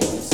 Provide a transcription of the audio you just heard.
boys.